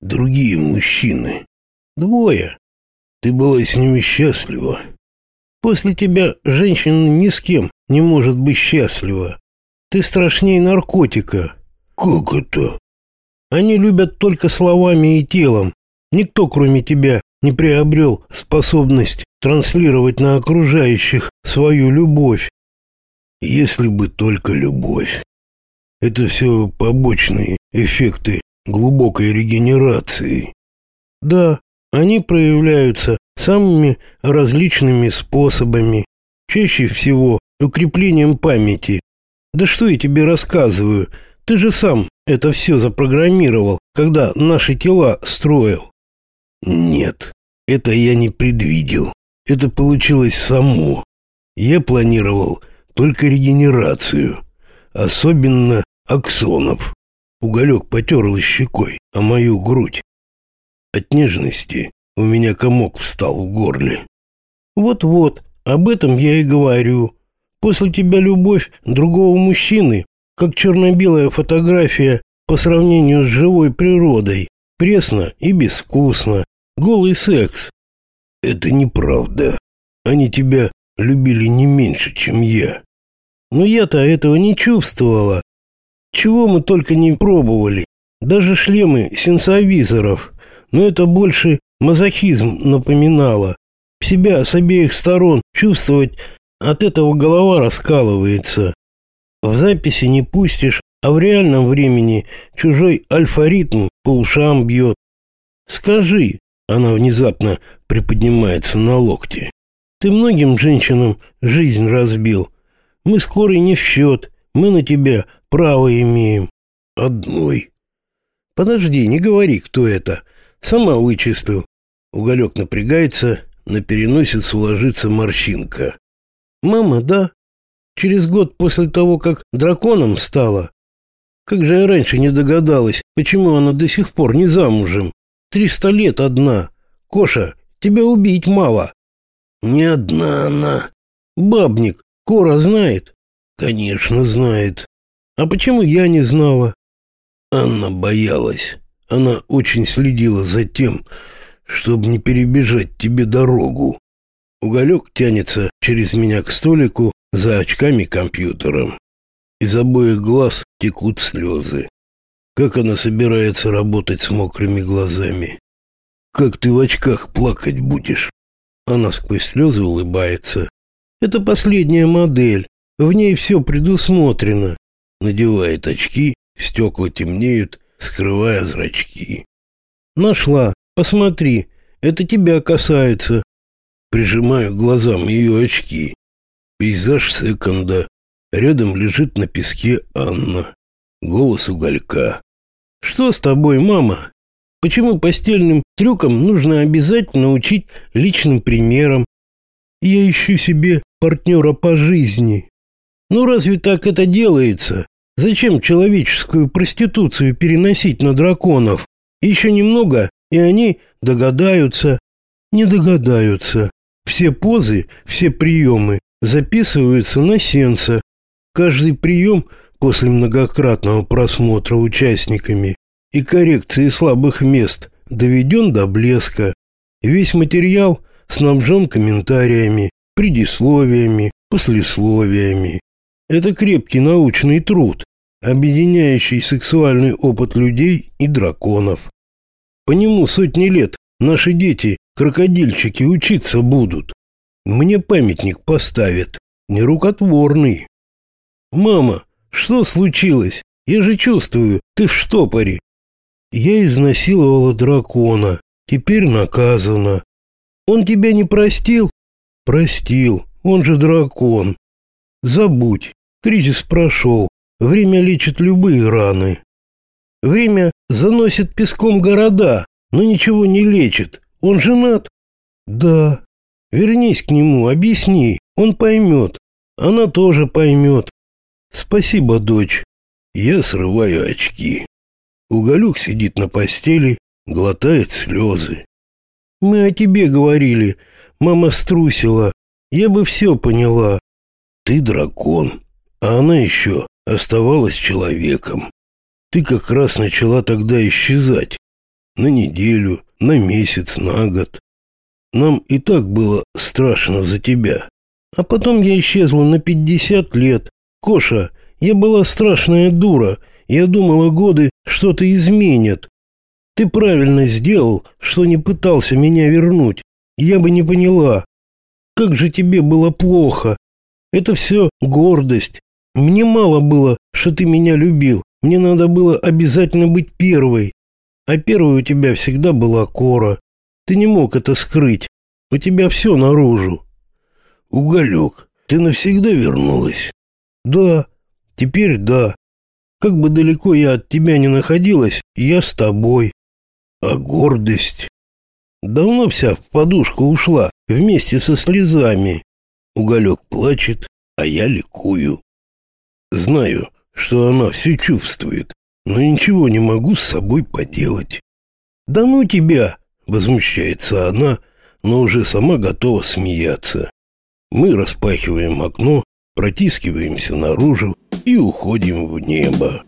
другие мужчины. Двое. Ты была с ними счастлива. После тебя женщина ни с кем не может быть счастлива. Ты страшнее наркотика. Как это? Они любят только словами и телом. Никто, кроме тебя, не приобрел способность транслировать на окружающих свою любовь. Если бы только любовь. Это все побочные эффекты глубокой регенерации. Да, они проявляются самыми различными способами, чаще всего укреплением памяти. Да что я тебе рассказываю, ты же сам это все запрограммировал, когда наши тела строил. Нет, это я не предвидел. Это получилось само. Я планировал только регенерацию, особенно аксонов. Уголек потерлась щекой о мою грудь. От нежности у меня комок встал в горле. Вот-вот, об этом я и говорю. После тебя любовь другого мужчины, как черно-белая фотография по сравнению с живой природой, пресно и безвкусно, голый секс. Это неправда. Они тебя любили не меньше, чем я. Но я-то этого не чувствовала. Чего мы только не пробовали. Даже шлемы сенсовизоров. Но это больше мазохизм напоминало. Себя с обеих сторон чувствовать, от этого голова раскалывается. В записи не пустишь, а в реальном времени чужой альфа-ритм по ушам бьет. Скажи, она внезапно приподнимается на локте. Ты многим женщинам жизнь разбил. Мы скорый не в счет. Мы на тебя право имеем. Одной. Подожди, не говори, кто это. Сама вычислил. Уголек напрягается, на переносицу ложится морщинка. Мама, да. Через год после того, как драконом стала. Как же я раньше не догадалась, почему она до сих пор не замужем. Триста лет одна. Коша, тебя убить мало. Не одна она. Бабник, Кора знает? Конечно, знает. А почему я не знала? Анна боялась. Она очень следила за тем, чтобы не перебежать тебе дорогу. Уголек тянется через меня к столику за очками компьютером. Из обоих глаз текут слезы. Как она собирается работать с мокрыми глазами? Как ты в очках плакать будешь? Она сквозь слезы улыбается. Это последняя модель. В ней все предусмотрено. Надевает очки, стекла темнеют, скрывая зрачки. Нашла. Посмотри. Это тебя касается. Прижимаю к глазам ее очки. Пейзаж секонда. Рядом лежит на песке Анна. Голос уголька. Что с тобой, мама? Почему постельным трюкам нужно обязательно учить личным примером? Я ищу себе партнера по жизни. Ну разве так это делается? Зачем человеческую проституцию переносить на драконов? Еще немного, и они догадаются. Не догадаются. Все позы, все приемы записываются на сенса. Каждый прием после многократного просмотра участниками и коррекции слабых мест доведен до блеска. Весь материал снабжен комментариями, предисловиями, послесловиями. Это крепкий научный труд, объединяющий сексуальный опыт людей и драконов. По нему сотни лет наши дети, крокодильчики, учиться будут. Мне памятник поставят, нерукотворный. Мама, что случилось? Я же чувствую, ты в штопоре. Я изнасиловала дракона, теперь наказана. Он тебя не простил? Простил, он же дракон. Забудь, кризис прошел, время лечит любые раны. Время заносит песком города, но ничего не лечит. Он женат? Да. Вернись к нему, объясни, он поймет. Она тоже поймет. Спасибо, дочь. Я срываю очки. Уголек сидит на постели, глотает слезы. Мы о тебе говорили. Мама струсила. Я бы все поняла. Ты дракон, а она еще оставалась человеком. Ты как раз начала тогда исчезать. на неделю, на месяц, на год. Нам и так было страшно за тебя. А потом я исчезла на пятьдесят лет. Коша, я была страшная дура. Я думала, годы что-то изменят. Ты правильно сделал, что не пытался меня вернуть. Я бы не поняла. Как же тебе было плохо. Это все гордость. Мне мало было, что ты меня любил. Мне надо было обязательно быть первой. А первой у тебя всегда была Кора. Ты не мог это скрыть. У тебя все наружу. Уголек, ты навсегда вернулась? Да, теперь да. Как бы далеко я от тебя не находилась, я с тобой. А гордость? Давно вся в подушку ушла, вместе со слезами. Уголек плачет, а я ликую. Знаю, что она все чувствует, но ничего не могу с собой поделать. Да ну тебя, возмущается она, но уже сама готова смеяться. Мы распахиваем окно, протискиваемся наружу и уходим в небо.